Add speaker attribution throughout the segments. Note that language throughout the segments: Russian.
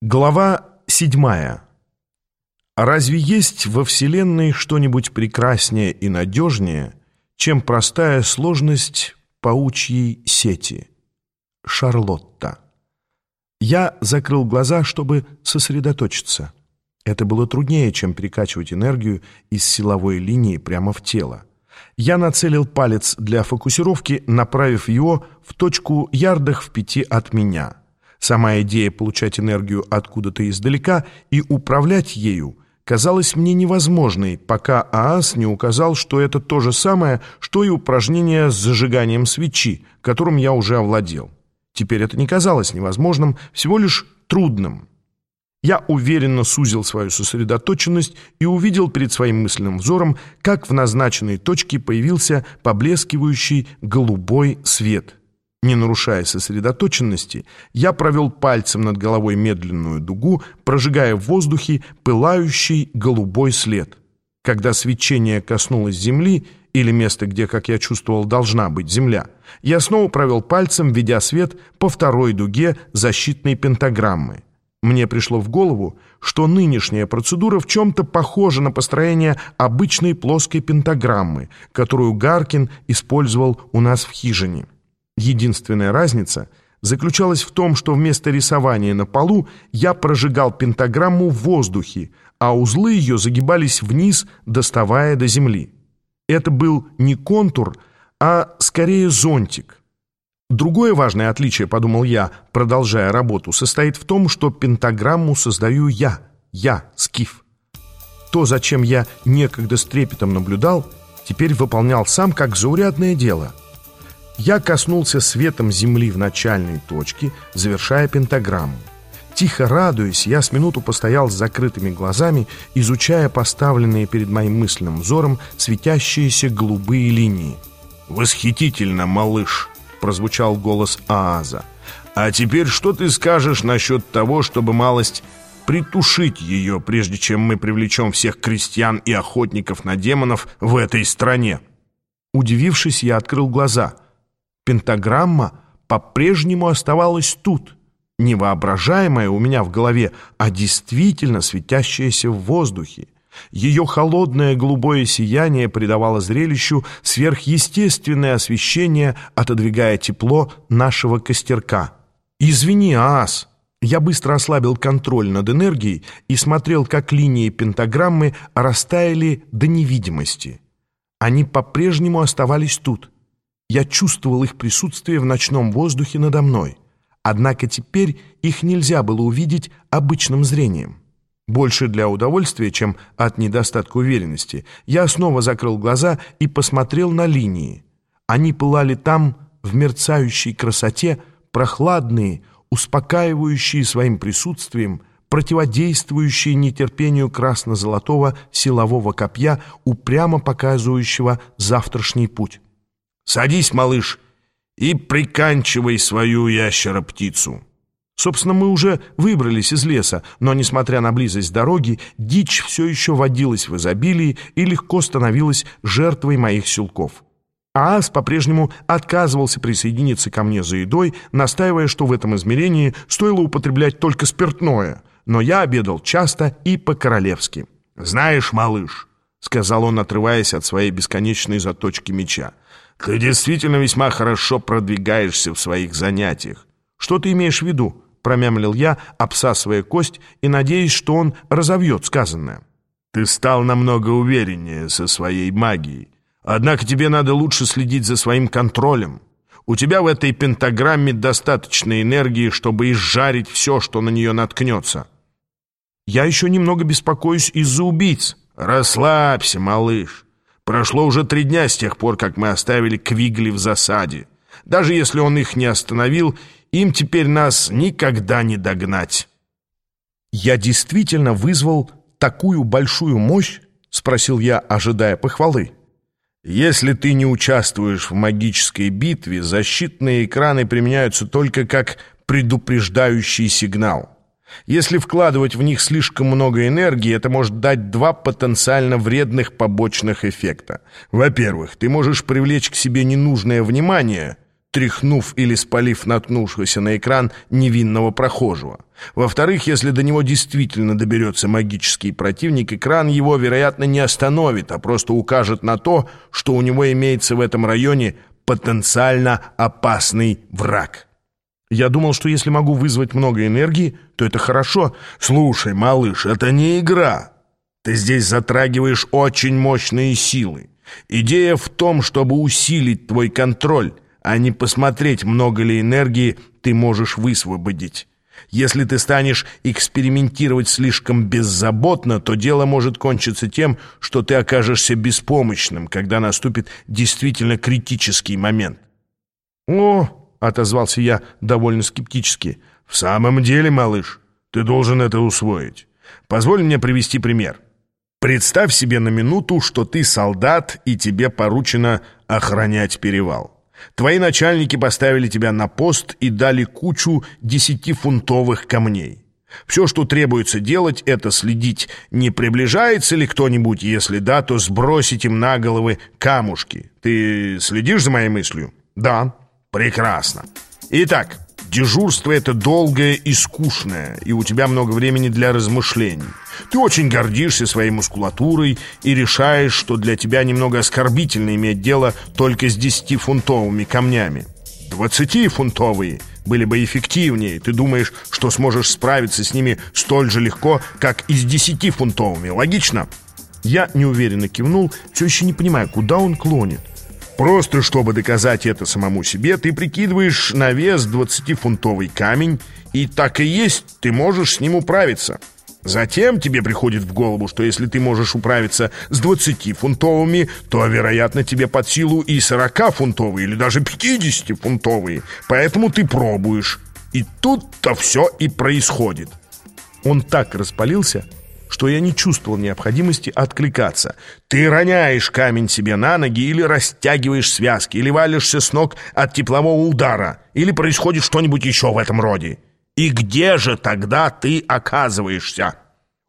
Speaker 1: Глава седьмая. Разве есть во Вселенной что-нибудь прекраснее и надежнее, чем простая сложность паучьей сети? Шарлотта. Я закрыл глаза, чтобы сосредоточиться. Это было труднее, чем перекачивать энергию из силовой линии прямо в тело. Я нацелил палец для фокусировки, направив его в точку ярдах в пяти от меня — Сама идея получать энергию откуда-то издалека и управлять ею казалась мне невозможной, пока ААС не указал, что это то же самое, что и упражнение с зажиганием свечи, которым я уже овладел. Теперь это не казалось невозможным, всего лишь трудным. Я уверенно сузил свою сосредоточенность и увидел перед своим мысленным взором, как в назначенной точке появился поблескивающий голубой свет. Не нарушая сосредоточенности, я провел пальцем над головой медленную дугу, прожигая в воздухе пылающий голубой след. Когда свечение коснулось земли, или места, где, как я чувствовал, должна быть земля, я снова провел пальцем, ведя свет по второй дуге защитной пентаграммы. Мне пришло в голову, что нынешняя процедура в чем-то похожа на построение обычной плоской пентаграммы, которую Гаркин использовал у нас в хижине. Единственная разница заключалась в том, что вместо рисования на полу я прожигал пентаграмму в воздухе, а узлы ее загибались вниз, доставая до земли. Это был не контур, а скорее зонтик. Другое важное отличие, подумал я, продолжая работу, состоит в том, что пентаграмму создаю я, я, Скиф. То, зачем я некогда с трепетом наблюдал, теперь выполнял сам как заурядное дело — я коснулся светом земли в начальной точке, завершая пентаграмму. Тихо радуясь, я с минуту постоял с закрытыми глазами, изучая поставленные перед моим мысленным взором светящиеся голубые линии.
Speaker 2: «Восхитительно, малыш!» — прозвучал голос Ааза. «А теперь что ты скажешь насчет того, чтобы малость притушить ее, прежде чем мы привлечем всех крестьян и охотников на демонов в этой стране?»
Speaker 1: Удивившись, я открыл глаза — Пентаграмма по-прежнему оставалась тут, невоображаемая у меня в голове, а действительно светящаяся в воздухе. Ее холодное голубое сияние придавало зрелищу сверхъестественное освещение, отодвигая тепло нашего костерка. «Извини, Аас!» Я быстро ослабил контроль над энергией и смотрел, как линии пентаграммы растаяли до невидимости. Они по-прежнему оставались тут. Я чувствовал их присутствие в ночном воздухе надо мной. Однако теперь их нельзя было увидеть обычным зрением. Больше для удовольствия, чем от недостатка уверенности, я снова закрыл глаза и посмотрел на линии. Они пылали там, в мерцающей красоте, прохладные, успокаивающие своим присутствием, противодействующие нетерпению красно-золотого силового копья, упрямо показывающего завтрашний путь.
Speaker 2: Садись, малыш, и приканчивай свою ящера-птицу».
Speaker 1: Собственно, мы уже выбрались из леса, но, несмотря на близость дороги, дичь все еще водилась в изобилии и легко становилась жертвой моих силков. Аас по-прежнему отказывался присоединиться ко мне за едой, настаивая, что в этом измерении стоило употреблять только спиртное, но я обедал часто и по-королевски.
Speaker 2: «Знаешь, малыш», — сказал он, отрываясь от своей бесконечной заточки меча, — ты действительно весьма хорошо продвигаешься в своих занятиях.
Speaker 1: Что ты имеешь в виду? Промямлил я, обсасывая кость и надеясь, что он разовьет сказанное.
Speaker 2: Ты стал намного увереннее со своей магией. Однако тебе надо лучше следить за своим контролем. У тебя в этой пентаграмме достаточно энергии, чтобы изжарить все, что на нее наткнется.
Speaker 1: Я еще немного беспокоюсь из-за убийц.
Speaker 2: Расслабься, малыш. Прошло уже три дня с тех пор, как мы оставили Квигли в засаде. Даже если он их не остановил, им теперь нас никогда не догнать.
Speaker 1: «Я действительно вызвал такую большую мощь?» — спросил я, ожидая похвалы.
Speaker 2: «Если ты не участвуешь в магической битве, защитные экраны применяются только как предупреждающий сигнал». Если вкладывать в них слишком много энергии, это может дать два потенциально вредных побочных эффекта. Во-первых, ты можешь привлечь к себе ненужное внимание, тряхнув или спалив наткнувшегося на экран невинного прохожего. Во-вторых, если до него действительно доберется магический противник, экран его, вероятно, не остановит, а просто укажет на то, что у него имеется в этом районе потенциально опасный враг. Я думал, что если могу вызвать много энергии, то это хорошо. Слушай, малыш, это не игра. Ты здесь затрагиваешь очень мощные силы. Идея в том, чтобы усилить твой контроль, а не посмотреть, много ли энергии ты можешь высвободить. Если ты станешь экспериментировать слишком беззаботно, то дело может кончиться тем, что ты окажешься беспомощным, когда наступит действительно критический момент.
Speaker 1: «О!» — отозвался я довольно скептически.
Speaker 2: «В самом деле, малыш, ты должен это усвоить. Позволь мне привести пример. Представь себе на минуту, что ты солдат, и тебе поручено охранять перевал. Твои начальники поставили тебя на пост и дали кучу десятифунтовых камней. Все, что требуется делать, это следить, не приближается ли кто-нибудь, если да, то сбросить им на головы камушки. Ты следишь за моей мыслью?
Speaker 1: Да.
Speaker 2: Прекрасно. Итак, дежурство это долгое и скучное, и у тебя много времени для размышлений. Ты очень гордишься своей мускулатурой и решаешь, что для тебя немного оскорбительно иметь дело только с десятифунтовыми камнями. Двадцатифунтовые были бы эффективнее. Ты думаешь, что сможешь справиться с ними столь же легко, как и с десятифунтовыми. Логично?
Speaker 1: Я неуверенно кивнул, все еще не понимая, куда он клонит.
Speaker 2: Просто чтобы доказать это самому себе, ты прикидываешь на вес 20-фунтовый камень, и так и есть, ты можешь с ним управиться. Затем тебе приходит в голову, что если ты можешь управиться с 20-фунтовыми, то, вероятно, тебе под силу и 40-фунтовые, или даже 50-фунтовые. Поэтому ты пробуешь. И тут-то все и происходит.
Speaker 1: Он так распалился, что я не чувствовал необходимости откликаться.
Speaker 2: Ты роняешь камень себе на ноги или растягиваешь связки, или валишься с ног от теплового удара, или происходит что-нибудь еще в этом роде. И где же тогда ты оказываешься?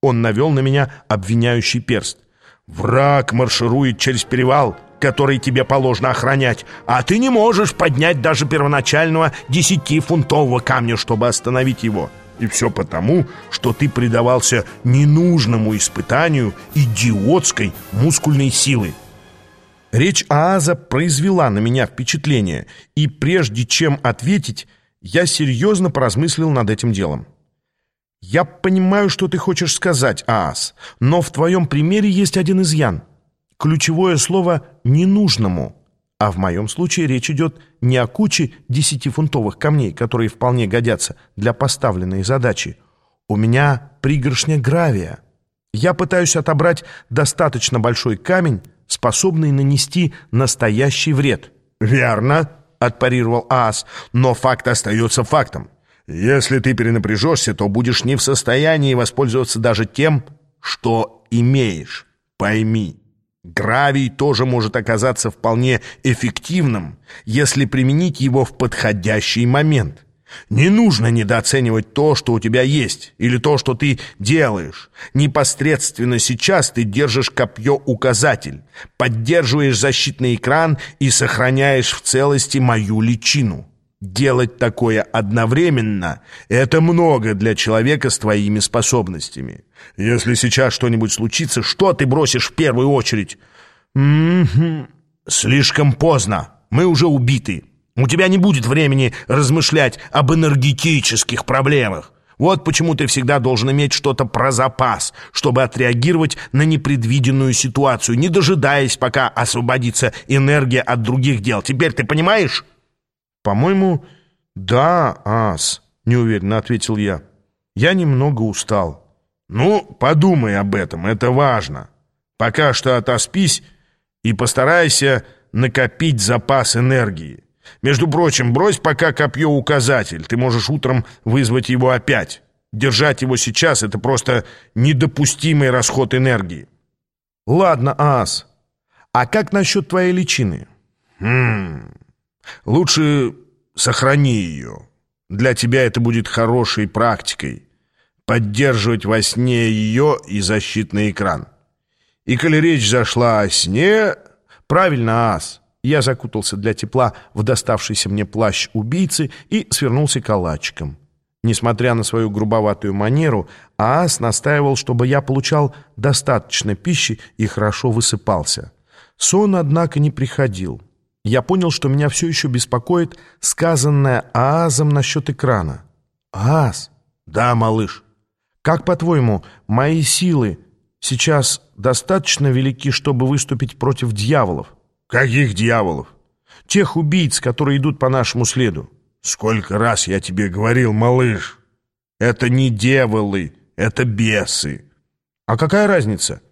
Speaker 1: Он навел на меня обвиняющий перст.
Speaker 2: Враг марширует через перевал, который тебе положено охранять, а ты не можешь поднять даже первоначального десятифунтового камня, чтобы остановить его. И все потому, что ты предавался ненужному испытанию идиотской мускульной силы.
Speaker 1: Речь Ааза произвела на меня впечатление, и прежде чем ответить, я серьезно поразмыслил над этим делом. «Я понимаю, что ты хочешь сказать, Аас, но в твоем примере есть один изъян. Ключевое слово «ненужному». А в моем случае речь идет не о куче десятифунтовых камней, которые вполне годятся для поставленной задачи. У меня пригоршня гравия. Я пытаюсь отобрать достаточно большой камень, способный нанести настоящий вред.
Speaker 2: «Верно», — отпарировал Аас, «но факт остается фактом. Если ты перенапряжешься, то будешь не в состоянии воспользоваться даже тем, что имеешь. Пойми». Гравий тоже может оказаться вполне эффективным, если применить его в подходящий момент. Не нужно недооценивать то, что у тебя есть, или то, что ты делаешь. Непосредственно сейчас ты держишь копье-указатель, поддерживаешь защитный экран и сохраняешь в целости мою личину. Делать такое одновременно — это много для человека с твоими способностями. Если сейчас что-нибудь случится, что ты бросишь в первую очередь? М Слишком поздно. Мы уже убиты. У тебя не будет времени размышлять об энергетических проблемах. Вот почему ты всегда должен иметь что-то про запас, чтобы отреагировать на непредвиденную ситуацию, не дожидаясь, пока освободится энергия от других дел. Теперь ты понимаешь?
Speaker 1: «По-моему, да, ас», — неуверенно ответил я. «Я немного устал».
Speaker 2: «Ну, подумай об этом, это важно. Пока что отоспись и постарайся накопить запас энергии. Между прочим, брось пока копье-указатель, ты можешь утром вызвать его опять. Держать его сейчас — это просто недопустимый расход энергии».
Speaker 1: «Ладно, ас. А как насчет твоей личины?»
Speaker 2: «Хм...» Лучше сохрани ее. Для тебя это будет хорошей практикой. Поддерживать во сне ее и защитный экран. И коли речь зашла о сне...
Speaker 1: Правильно, Ас. Я закутался для тепла в доставшийся мне плащ убийцы и свернулся калачиком. Несмотря на свою грубоватую манеру, Аас настаивал, чтобы я получал достаточно пищи и хорошо высыпался. Сон, однако, не приходил. Я понял, что меня все еще беспокоит сказанное Аазом насчет экрана. «Ааз?»
Speaker 2: «Да, малыш».
Speaker 1: «Как, по-твоему, мои силы сейчас достаточно велики, чтобы выступить против дьяволов?»
Speaker 2: «Каких дьяволов?»
Speaker 1: «Тех убийц, которые идут по нашему следу».
Speaker 2: «Сколько раз я тебе говорил, малыш! Это не дьяволы, это бесы!»
Speaker 1: «А какая разница?»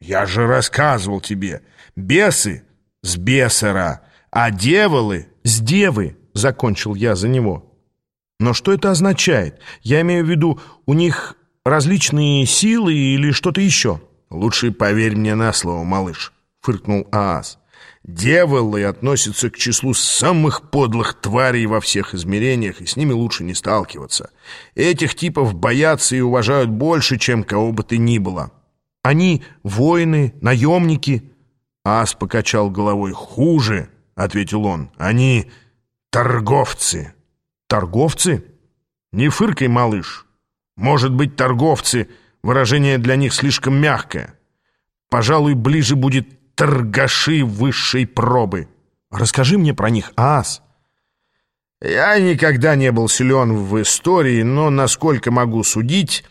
Speaker 2: «Я же рассказывал тебе. Бесы с бесера, а дьяволы
Speaker 1: с девы», — закончил я за него. «Но что это означает? Я имею в виду, у них различные силы или что-то еще?»
Speaker 2: «Лучше поверь мне на слово, малыш», — фыркнул Аас. Дьяволы относятся к числу самых подлых тварей во всех измерениях, и с ними лучше не сталкиваться. Этих типов боятся и уважают больше, чем кого бы ты ни было.
Speaker 1: Они воины, наемники.
Speaker 2: Ас покачал головой. Хуже, ответил он. Они торговцы.
Speaker 1: Торговцы?
Speaker 2: Не фыркай, малыш. Может быть, торговцы — выражение для них слишком мягкое. Пожалуй, ближе будет торгаши высшей пробы.
Speaker 1: Расскажи мне про них, Аас.
Speaker 2: Я никогда не был силен в истории, но, насколько могу судить,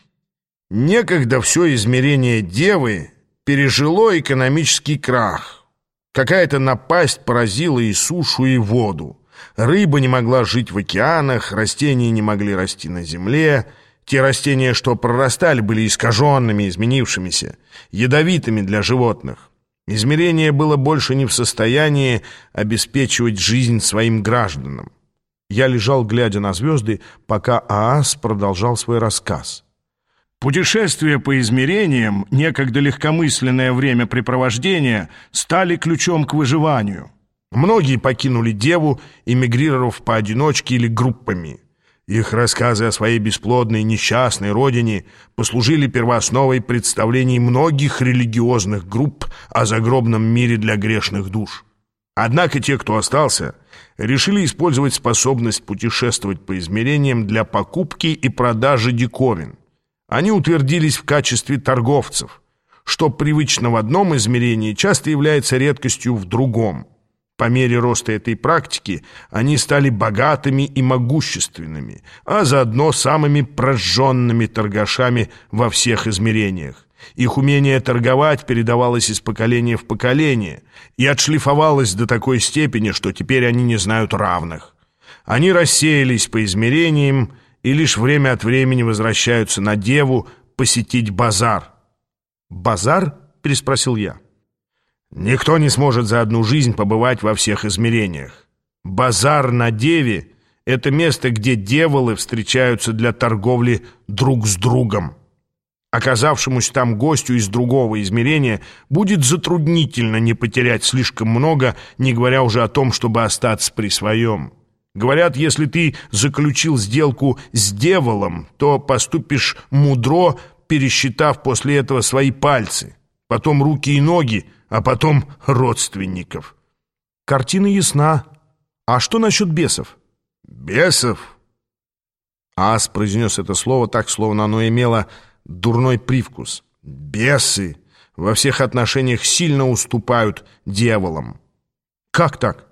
Speaker 2: некогда все измерение Девы пережило экономический крах. Какая-то напасть поразила и сушу, и воду. Рыба не могла жить в океанах, растения не могли расти на земле. Те растения, что прорастали, были искаженными, изменившимися, ядовитыми для животных. Измерение было больше не в состоянии обеспечивать жизнь своим гражданам.
Speaker 1: Я лежал, глядя на звезды, пока Аас продолжал свой рассказ.
Speaker 2: Путешествия по измерениям, некогда легкомысленное времяпрепровождение, стали ключом к выживанию. Многие покинули Деву, эмигрировав поодиночке или группами – их рассказы о своей бесплодной несчастной родине послужили первоосновой представлений многих религиозных групп о загробном мире для грешных душ. Однако те, кто остался, решили использовать способность путешествовать по измерениям для покупки и продажи диковин. Они утвердились в качестве торговцев, что привычно в одном измерении часто является редкостью в другом – по мере роста этой практики они стали богатыми и могущественными, а заодно самыми прожженными торгашами во всех измерениях. Их умение торговать передавалось из поколения в поколение и отшлифовалось до такой степени, что теперь они не знают равных. Они рассеялись по измерениям и лишь время от времени возвращаются на Деву посетить базар.
Speaker 1: «Базар?» — переспросил я.
Speaker 2: Никто не сможет за одну жизнь побывать во всех измерениях. Базар на Деве — это место, где деволы встречаются для торговли друг с другом. Оказавшемуся там гостю из другого измерения будет затруднительно не потерять слишком много, не говоря уже о том, чтобы остаться при своем. Говорят, если ты заключил сделку с деволом, то поступишь мудро, пересчитав после этого свои пальцы, потом руки и ноги, а потом родственников.
Speaker 1: Картина ясна. А что насчет бесов?
Speaker 2: Бесов?
Speaker 1: Ас произнес это слово так, словно оно имело дурной привкус.
Speaker 2: Бесы во всех отношениях сильно уступают дьяволам.
Speaker 1: Как так?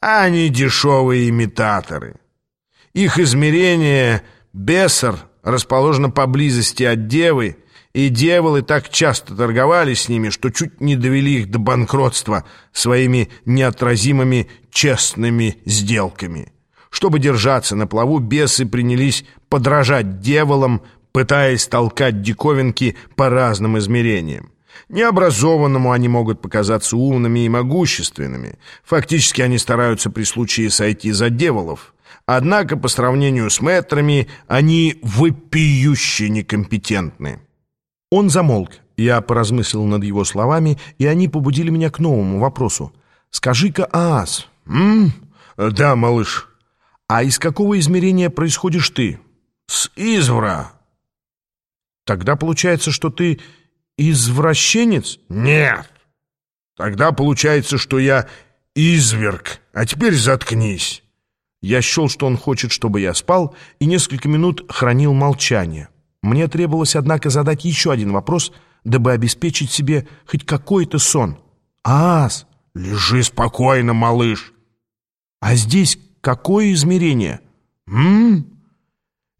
Speaker 2: Они дешевые имитаторы. Их измерение бесар расположено поблизости от девы, и дьяволы так часто торговали с ними, что чуть не довели их до банкротства своими неотразимыми честными сделками. Чтобы держаться на плаву, бесы принялись подражать дьяволам, пытаясь толкать диковинки по разным измерениям. Необразованному они могут показаться умными и могущественными. Фактически они стараются при случае сойти за дьяволов. Однако по сравнению с мэтрами они вопиюще некомпетентны.
Speaker 1: Он замолк. Я поразмыслил над его словами, и они побудили меня к новому вопросу. «Скажи-ка, Аас...»
Speaker 2: «М? Да, малыш».
Speaker 1: «А из какого измерения происходишь ты?»
Speaker 2: «С извра».
Speaker 1: «Тогда получается, что ты извращенец?»
Speaker 2: «Нет. Тогда получается, что я изверг, а теперь заткнись!»
Speaker 1: Я счел, что он хочет, чтобы я спал, и несколько минут хранил молчание. Мне требовалось, однако, задать еще один вопрос, дабы обеспечить себе хоть какой-то сон. «Аас!»
Speaker 2: «Лежи спокойно, малыш!»
Speaker 1: «А здесь какое измерение?»
Speaker 2: «М?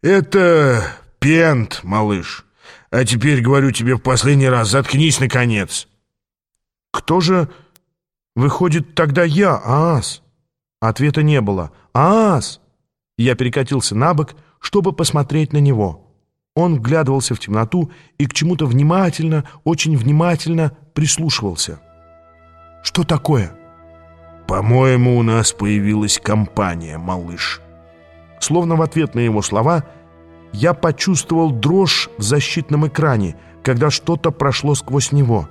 Speaker 2: Это пент, малыш. А теперь, говорю тебе в последний раз, заткнись, наконец!»
Speaker 1: «Кто же...» «Выходит, тогда я, Аас?» Ответа не было. «Аас!» Я перекатился на бок, чтобы посмотреть на него. Он вглядывался в темноту и к чему-то внимательно, очень внимательно прислушивался. «Что такое?»
Speaker 2: «По-моему, у нас появилась компания, малыш».
Speaker 1: Словно в ответ на его слова, я почувствовал дрожь в защитном экране, когда что-то прошло сквозь него.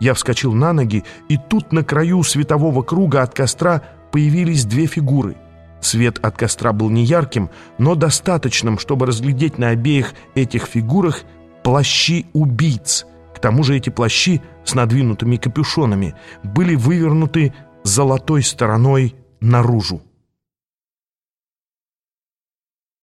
Speaker 1: Я вскочил на ноги, и тут на краю светового круга от костра появились две фигуры. Свет от костра был неярким, но достаточным, чтобы разглядеть на обеих этих фигурах плащи убийц. К тому же эти плащи с надвинутыми капюшонами были вывернуты золотой стороной наружу.